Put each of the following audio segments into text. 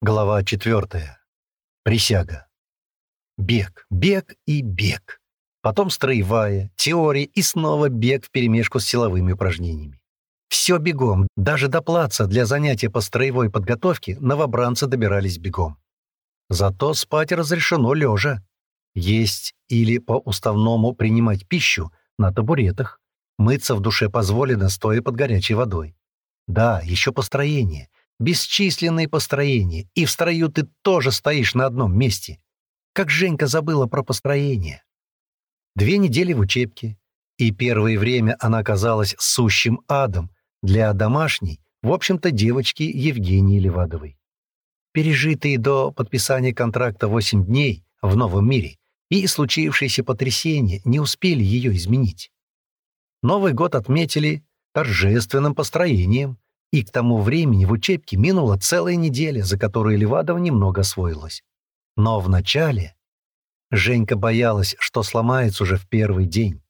Глава четвертая. Присяга. Бег, бег и бег. Потом строевая, теория и снова бег вперемешку с силовыми упражнениями. Все бегом, даже до плаца для занятия по строевой подготовке новобранцы добирались бегом. Зато спать разрешено лежа. Есть или по уставному принимать пищу на табуретах. Мыться в душе позволено, стоя под горячей водой. Да, еще построение — Бесчисленные построения, и в строю ты тоже стоишь на одном месте. Как Женька забыла про построение. Две недели в учебке, и первое время она оказалась сущим адом для домашней, в общем-то, девочки Евгении Левадовой. Пережитые до подписания контракта 8 дней в новом мире и случившиеся потрясения не успели ее изменить. Новый год отметили торжественным построением — и к тому времени в учебке минула целая неделя, за которую Левадова немного освоилась. Но вначале Женька боялась, что сломается уже в первый день.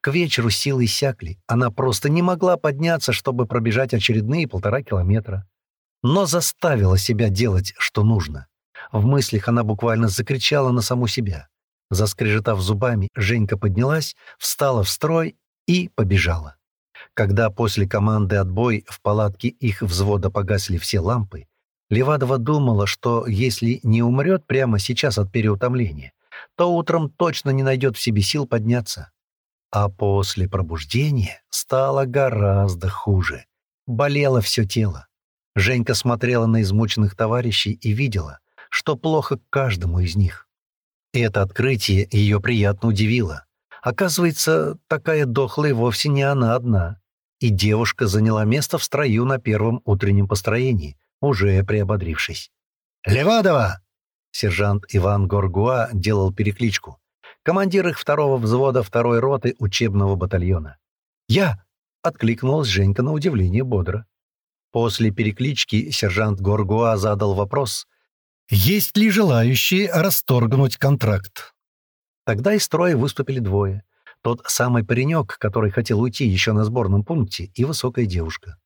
К вечеру силы иссякли, она просто не могла подняться, чтобы пробежать очередные полтора километра. Но заставила себя делать, что нужно. В мыслях она буквально закричала на саму себя. Заскрежетав зубами, Женька поднялась, встала в строй и побежала. Когда после команды «Отбой» в палатке их взвода погасли все лампы, Левадова думала, что если не умрет прямо сейчас от переутомления, то утром точно не найдет в себе сил подняться. А после пробуждения стало гораздо хуже. Болело все тело. Женька смотрела на измученных товарищей и видела, что плохо каждому из них. Это открытие ее приятно удивило. Оказывается, такая дохлая вовсе не она одна и девушка заняла место в строю на первом утреннем построении, уже приободрившись. «Левадова!» Сержант Иван Горгуа делал перекличку. Командир их второго взвода второй роты учебного батальона. «Я!» — откликнулась Женька на удивление бодро. После переклички сержант Горгуа задал вопрос, «Есть ли желающие расторгнуть контракт?» Тогда из строя выступили двое. Тот самый паренек, который хотел уйти еще на сборном пункте, и высокая девушка.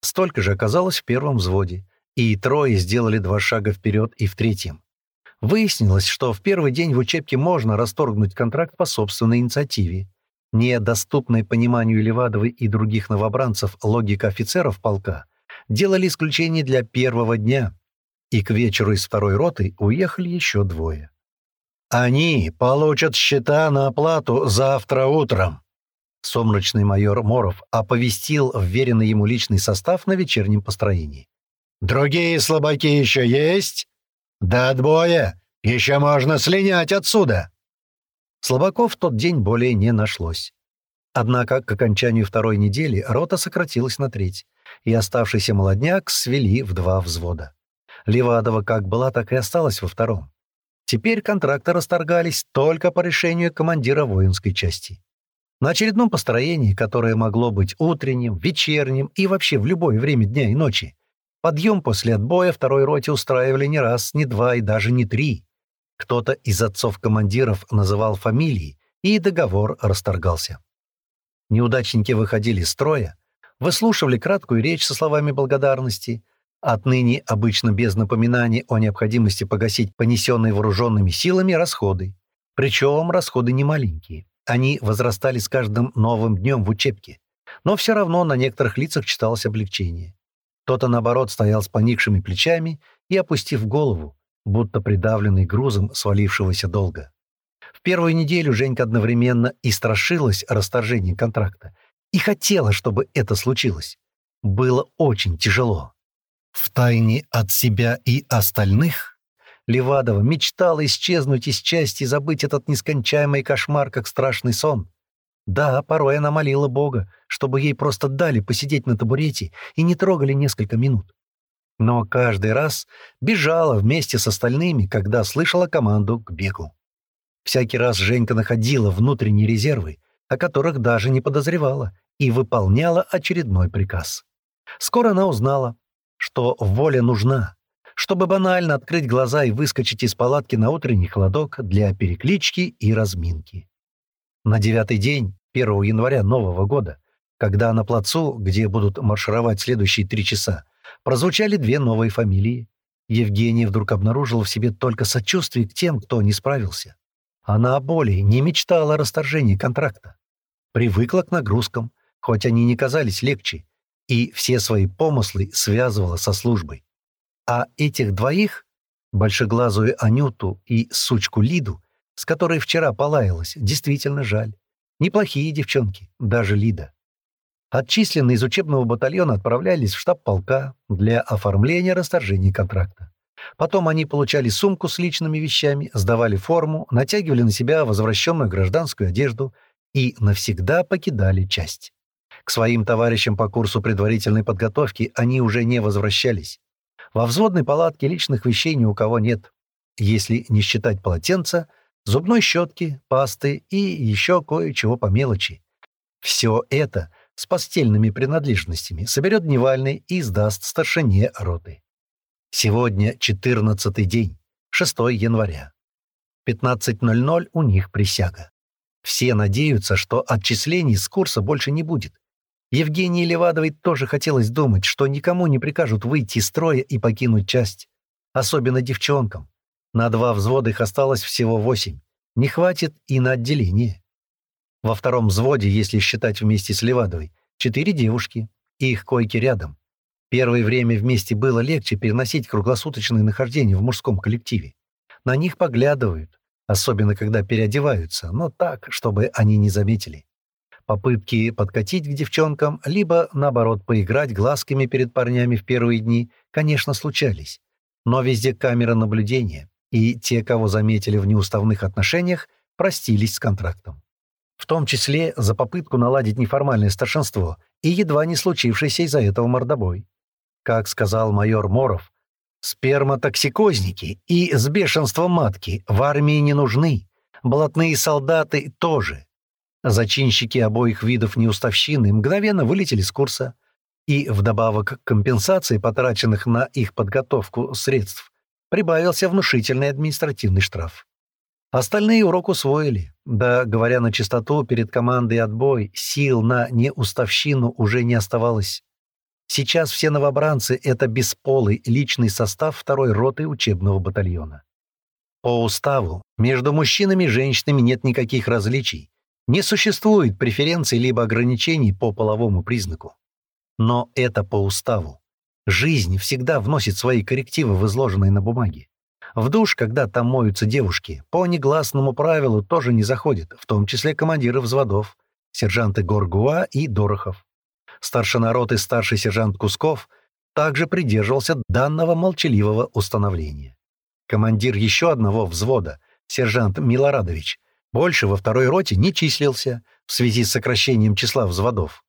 Столько же оказалось в первом взводе, и трое сделали два шага вперед и в третьем. Выяснилось, что в первый день в учебке можно расторгнуть контракт по собственной инициативе. Недоступной пониманию Левадовой и других новобранцев логика офицеров полка делали исключение для первого дня, и к вечеру из второй роты уехали еще двое. Они получат счета на оплату завтра утром. Сумрачный майор Моров оповестил вверенный ему личный состав на вечернем построении. «Другие слабаки еще есть? До отбоя еще можно слинять отсюда!» Слабаков в тот день более не нашлось. Однако к окончанию второй недели рота сократилась на треть, и оставшийся молодняк свели в два взвода. Левадова как была, так и осталась во втором. Теперь контракты расторгались только по решению командира воинской части. На очередном построении, которое могло быть утренним, вечерним и вообще в любое время дня и ночи, подъем после отбоя второй роте устраивали не раз, не два и даже не три. Кто-то из отцов-командиров называл фамилии, и договор расторгался. Неудачники выходили из строя, выслушивали краткую речь со словами благодарности — Отныне обычно без напоминаний о необходимости погасить понесенные вооруженными силами расходы. Причем расходы не маленькие. Они возрастали с каждым новым днем в учебке. Но все равно на некоторых лицах читалось облегчение. Кто-то, наоборот, стоял с поникшими плечами и опустив голову, будто придавленный грузом свалившегося долга. В первую неделю Женька одновременно и страшилась расторжением контракта, и хотела, чтобы это случилось. Было очень тяжело. В тайне от себя и остальных Левадова мечтала исчезнуть из части и забыть этот нескончаемый кошмар, как страшный сон. Да, порой она молила Бога, чтобы ей просто дали посидеть на табурете и не трогали несколько минут. Но каждый раз бежала вместе с остальными, когда слышала команду к бегу. Всякий раз Женька находила внутренние резервы, о которых даже не подозревала, и выполняла очередной приказ. Скоро она узнала, что воля нужна, чтобы банально открыть глаза и выскочить из палатки на утренний холодок для переклички и разминки. На девятый день, 1 января нового года, когда на плацу, где будут маршировать следующие три часа, прозвучали две новые фамилии. Евгения вдруг обнаружила в себе только сочувствие к тем, кто не справился. Она о боли не мечтала о расторжении контракта. Привыкла к нагрузкам, хоть они не казались легче, и все свои помыслы связывала со службой. А этих двоих, большеглазую Анюту и сучку Лиду, с которой вчера полаялась, действительно жаль. Неплохие девчонки, даже Лида. Отчисленные из учебного батальона отправлялись в штаб полка для оформления расторжения контракта. Потом они получали сумку с личными вещами, сдавали форму, натягивали на себя возвращенную гражданскую одежду и навсегда покидали часть. К своим товарищам по курсу предварительной подготовки они уже не возвращались. Во взводной палатке личных вещей ни у кого нет. Если не считать полотенца, зубной щетки, пасты и еще кое-чего по мелочи. Все это с постельными принадлежностями соберет дневальный и сдаст старшине роты. Сегодня 14 день, 6 января. 15.00 у них присяга. Все надеются, что отчислений с курса больше не будет. Евгении Левадовой тоже хотелось думать, что никому не прикажут выйти из строя и покинуть часть. Особенно девчонкам. На два взвода их осталось всего восемь. Не хватит и на отделение. Во втором взводе, если считать вместе с Левадовой, четыре девушки, и их койки рядом. Первое время вместе было легче переносить круглосуточное нахождение в мужском коллективе. На них поглядывают, особенно когда переодеваются, но так, чтобы они не заметили. Попытки подкатить к девчонкам, либо, наоборот, поиграть глазками перед парнями в первые дни, конечно, случались. Но везде камера наблюдения, и те, кого заметили в неуставных отношениях, простились с контрактом. В том числе за попытку наладить неформальное старшинство и едва не случившийся из-за этого мордобой. Как сказал майор Моров, сперматоксикозники и с бешенством матки в армии не нужны, блатные солдаты тоже. Зачинщики обоих видов неуставщины мгновенно вылетели с курса, и вдобавок к компенсации потраченных на их подготовку средств прибавился внушительный административный штраф. Остальные урок усвоили. Да, говоря на чистоту, перед командой отбой сил на неуставщину уже не оставалось. Сейчас все новобранцы — это бесполый личный состав второй роты учебного батальона. По уставу между мужчинами и женщинами нет никаких различий, не существует преференций либо ограничений по половому признаку. Но это по уставу. Жизнь всегда вносит свои коррективы в изложенные на бумаге. В душ, когда там моются девушки, по негласному правилу тоже не заходят, в том числе командиры взводов, сержанты Горгуа и Дорохов. Старшина роты старший сержант Кусков также придерживался данного молчаливого установления. Командир еще одного взвода, сержант Милорадович, больше во второй роте не числился в связи с сокращением числа взводов.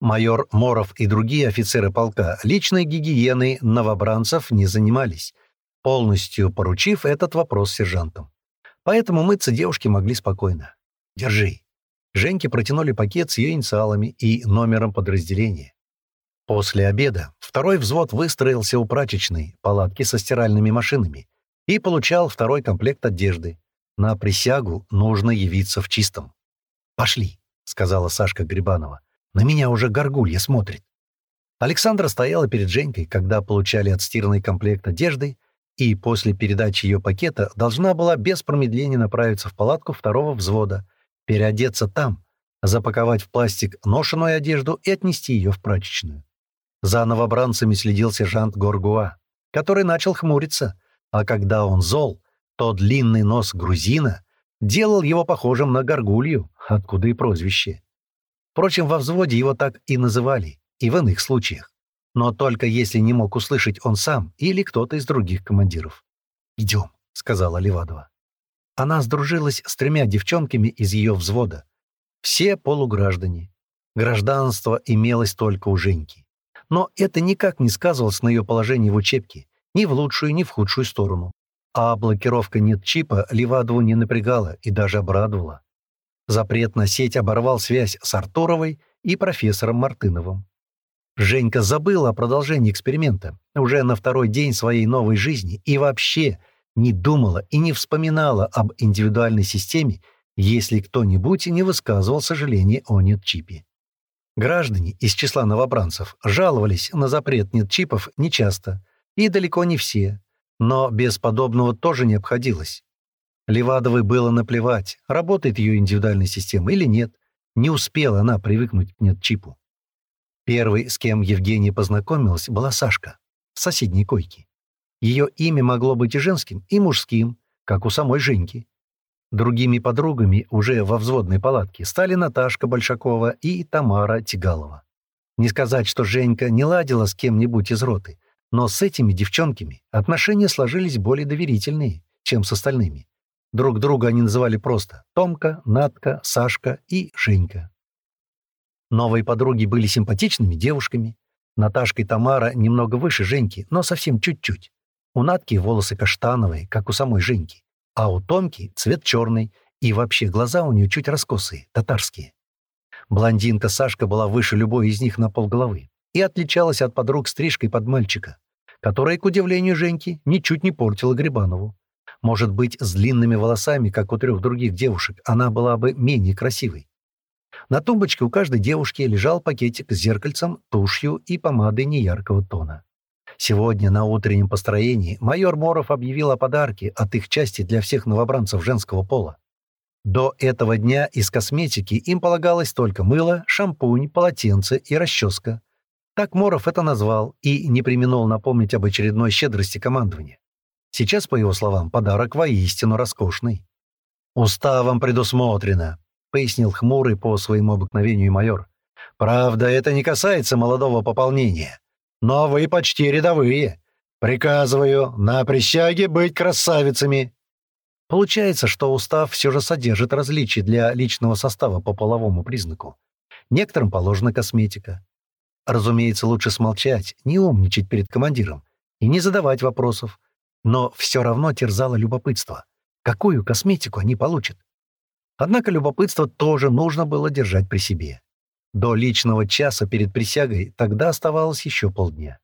Майор Моров и другие офицеры полка личной гигиеной новобранцев не занимались, полностью поручив этот вопрос сержантам. Поэтому мыться девушки могли спокойно. «Держи». Женьке протянули пакет с ее инициалами и номером подразделения. После обеда второй взвод выстроился у прачечной палатки со стиральными машинами и получал второй комплект одежды, на присягу нужно явиться в чистом. «Пошли», — сказала Сашка Грибанова. «На меня уже горгулья смотрит». Александра стояла перед Женькой, когда получали отстиранный комплект одежды, и после передачи ее пакета должна была без промедления направиться в палатку второго взвода, переодеться там, запаковать в пластик ношеную одежду и отнести ее в прачечную. За новобранцами следил сержант Горгуа, который начал хмуриться, а когда он зол, то длинный нос грузина делал его похожим на горгулью, откуда и прозвище. Впрочем, во взводе его так и называли, и в иных случаях. Но только если не мог услышать он сам или кто-то из других командиров. «Идем», — сказала Левадова. Она сдружилась с тремя девчонками из ее взвода. Все полуграждане. Гражданство имелось только у Женьки. Но это никак не сказывалось на ее положении в учебке, ни в лучшую, ни в худшую сторону. А блокировка нет чипа Левадову не напрягала и даже обрадовала. Запрет на сеть оборвал связь с Артуровой и профессором Мартыновым. Женька забыла о продолжении эксперимента уже на второй день своей новой жизни и вообще не думала и не вспоминала об индивидуальной системе, если кто-нибудь не высказывал сожаление о нет-чипе. Граждане из числа новобранцев жаловались на запрет нет-чипов нечасто, и далеко не все, Но без подобного тоже не обходилось. Левадовой было наплевать, работает ее индивидуальная система или нет. Не успела она привыкнуть к нет-чипу. Первой, с кем Евгения познакомилась, была Сашка в соседней койке. Ее имя могло быть и женским, и мужским, как у самой Женьки. Другими подругами уже во взводной палатке стали Наташка Большакова и Тамара Тигалова. Не сказать, что Женька не ладила с кем-нибудь из роты, но с этими девчонками отношения сложились более доверительные, чем с остальными. Друг друга они называли просто Томка, Натка, Сашка и Женька. Новые подруги были симпатичными девушками. Наташка и Тамара немного выше Женьки, но совсем чуть-чуть. У Натки волосы каштановые, как у самой Женьки, а у Томки цвет черный, и вообще глаза у нее чуть раскосые, татарские. Блондинка Сашка была выше любой из них на полголовы и отличалась от подруг стрижкой под мальчика, которая, к удивлению Женьки, ничуть не портила Грибанову. Может быть, с длинными волосами, как у трех других девушек, она была бы менее красивой. На тумбочке у каждой девушки лежал пакетик с зеркальцем, тушью и помадой неяркого тона. Сегодня на утреннем построении майор Моров объявил о подарке от их части для всех новобранцев женского пола. До этого дня из косметики им полагалось только мыло, шампунь, полотенце и расческа. Так Моров это назвал и не применул напомнить об очередной щедрости командования. Сейчас, по его словам, подарок воистину роскошный. «Уставом предусмотрено», пояснил хмурый по своему обыкновению майор. «Правда, это не касается молодого пополнения. Но вы почти рядовые. Приказываю на присяге быть красавицами». Получается, что устав все же содержит различия для личного состава по половому признаку. Некоторым положена косметика. Разумеется, лучше смолчать, не умничать перед командиром и не задавать вопросов. Но все равно терзало любопытство. Какую косметику они получат? Однако любопытство тоже нужно было держать при себе. До личного часа перед присягой тогда оставалось еще полдня.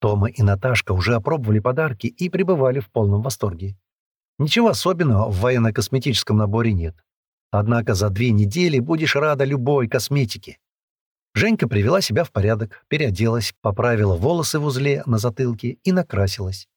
Тома и Наташка уже опробовали подарки и пребывали в полном восторге. Ничего особенного в военно-косметическом наборе нет. Однако за две недели будешь рада любой косметике. Женька привела себя в порядок, переоделась, поправила волосы в узле на затылке и накрасилась.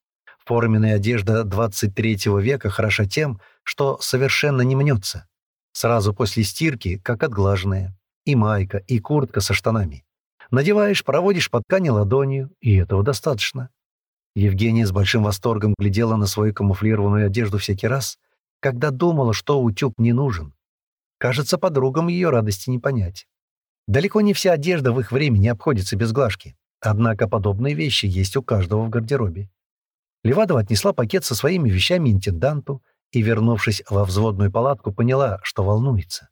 Форменная одежда 23 века хороша тем, что совершенно не мнется. Сразу после стирки, как отглаженная. И майка, и куртка со штанами. Надеваешь, проводишь по ткани ладонью, и этого достаточно. Евгения с большим восторгом глядела на свою камуфлированную одежду всякий раз, когда думала, что утюг не нужен. Кажется, подругам ее радости не понять. Далеко не вся одежда в их времени обходится без глажки. Однако подобные вещи есть у каждого в гардеробе. Левадова отнесла пакет со своими вещами интенданту и, вернувшись во взводную палатку, поняла, что волнуется.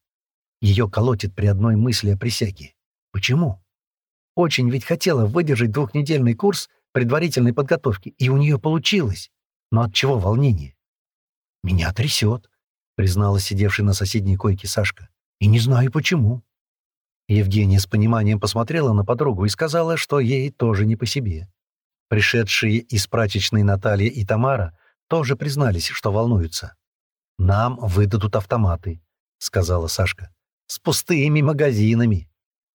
Ее колотит при одной мысли о присяге. Почему? Очень ведь хотела выдержать двухнедельный курс предварительной подготовки, и у нее получилось. Но от чего волнение? «Меня трясет», — признала сидевшая на соседней койке Сашка. «И не знаю, почему». Евгения с пониманием посмотрела на подругу и сказала, что ей тоже не по себе. Пришедшие из прачечной Наталья и Тамара тоже признались, что волнуются. «Нам выдадут автоматы», — сказала Сашка. «С пустыми магазинами».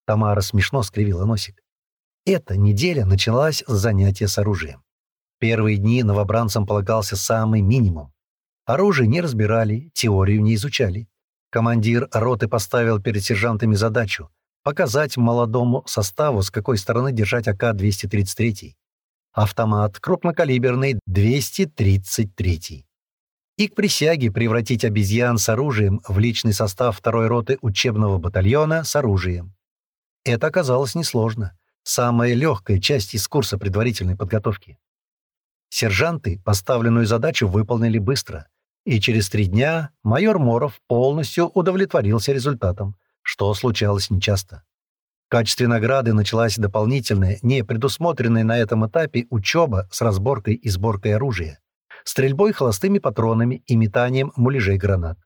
Тамара смешно скривила носик. Эта неделя началась с занятия с оружием. Первые дни новобранцам полагался самый минимум. Оружие не разбирали, теорию не изучали. Командир роты поставил перед сержантами задачу показать молодому составу, с какой стороны держать АК-233 автомат крупнокалиберный 233 и к присяге превратить обезьян с оружием в личный состав второй роты учебного батальона с оружием. Это оказалось несложно. Самая легкая часть из курса предварительной подготовки. Сержанты поставленную задачу выполнили быстро, и через три дня майор Моров полностью удовлетворился результатом, что случалось нечасто. В качестве награды началась дополнительная, не предусмотренная на этом этапе учеба с разборкой и сборкой оружия, стрельбой холостыми патронами и метанием муляжей гранат.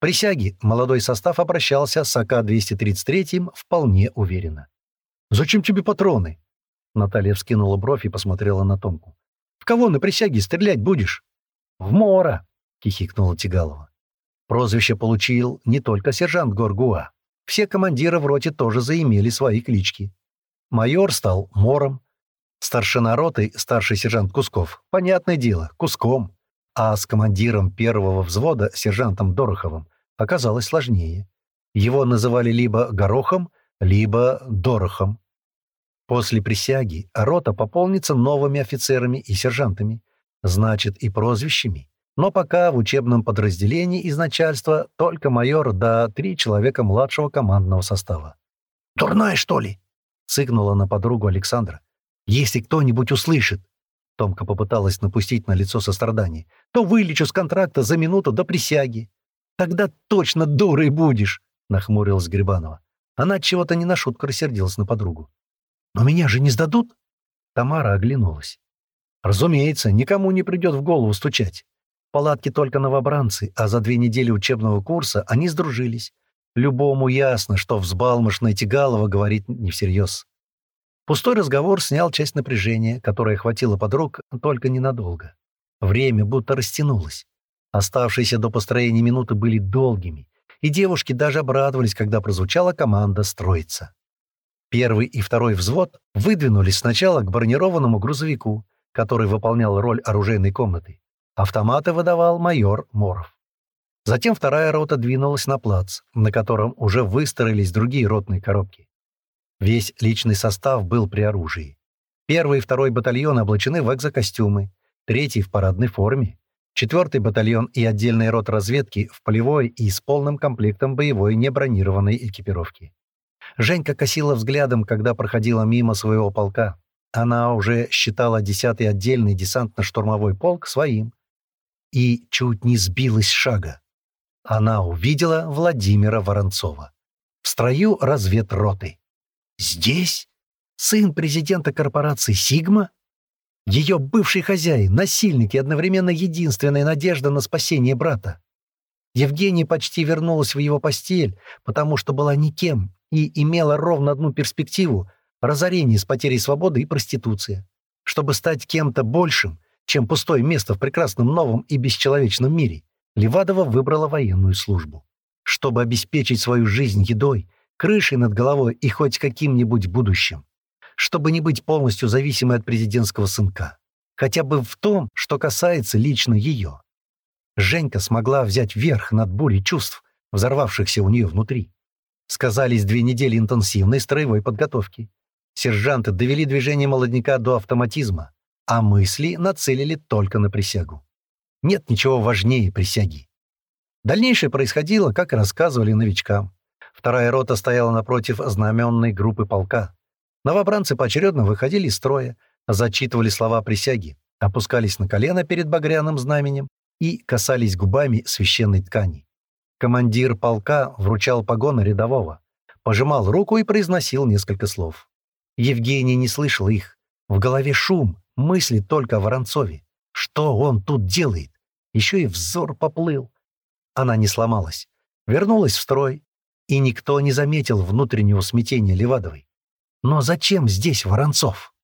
Присяги молодой состав обращался с АК-233 вполне уверенно. «Зачем тебе патроны?» Наталья вскинула бровь и посмотрела на Томку. «В кого на присяге стрелять будешь?» «В Мора!» — хихикнула Тигалова. Прозвище получил не только сержант Горгуа. Все командиры в роте тоже заимели свои клички. Майор стал Мором, Старшина роты, старший сержант Кусков, понятное дело, Куском. А с командиром первого взвода, сержантом Дороховым, оказалось сложнее. Его называли либо Горохом, либо Дорохом. После присяги рота пополнится новыми офицерами и сержантами, значит и прозвищами. Но пока в учебном подразделении из начальства только майор да три человека младшего командного состава. «Дурная, что ли?» — цыкнула на подругу Александра. «Если кто-нибудь услышит...» Томка попыталась напустить на лицо сострадание. «То вылечу с контракта за минуту до присяги». «Тогда точно дурой будешь!» — нахмурилась Грибанова. Она чего-то не на шутку рассердилась на подругу. «Но меня же не сдадут?» Тамара оглянулась. «Разумеется, никому не придет в голову стучать палатке только новобранцы, а за две недели учебного курса они сдружились. Любому ясно, что взбалмошная Тигалова говорит не всерьез. Пустой разговор снял часть напряжения, которое хватило подруг только ненадолго. Время будто растянулось. Оставшиеся до построения минуты были долгими, и девушки даже обрадовались, когда прозвучала команда «строиться». Первый и второй взвод выдвинулись сначала к бронированному грузовику, который выполнял роль оружейной комнаты. Автоматы выдавал майор Моров. Затем вторая рота двинулась на плац, на котором уже выстроились другие ротные коробки. Весь личный состав был при оружии. Первый и второй батальон облачены в экзокостюмы, третий — в парадной форме, четвертый батальон и отдельная рота разведки в полевой и с полным комплектом боевой небронированной экипировки. Женька косила взглядом, когда проходила мимо своего полка. Она уже считала 10-й отдельный десантно-штурмовой полк своим, и чуть не сбилась шага. Она увидела Владимира Воронцова в строю разведроты. Здесь сын президента корпорации «Сигма»? Ее бывший хозяин, насильник и одновременно единственная надежда на спасение брата. Евгения почти вернулась в его постель, потому что была никем и имела ровно одну перспективу — разорение с потерей свободы и проституция. Чтобы стать кем-то большим, чем пустое место в прекрасном новом и бесчеловечном мире, Левадова выбрала военную службу. Чтобы обеспечить свою жизнь едой, крышей над головой и хоть каким-нибудь будущим. Чтобы не быть полностью зависимой от президентского сынка. Хотя бы в том, что касается лично ее. Женька смогла взять верх над бурей чувств, взорвавшихся у нее внутри. Сказались две недели интенсивной строевой подготовки. Сержанты довели движение молодняка до автоматизма а мысли нацелили только на присягу. Нет ничего важнее присяги. Дальнейшее происходило, как и рассказывали новичкам. Вторая рота стояла напротив знаменной группы полка. Новобранцы поочередно выходили из строя, зачитывали слова присяги, опускались на колено перед багряным знаменем и касались губами священной ткани. Командир полка вручал погоны рядового, пожимал руку и произносил несколько слов. Евгений не слышал их. В голове шум, Мысли только о Воронцове. Что он тут делает? Еще и взор поплыл. Она не сломалась. Вернулась в строй, и никто не заметил внутреннего смятения Левадовой. Но зачем здесь Воронцов?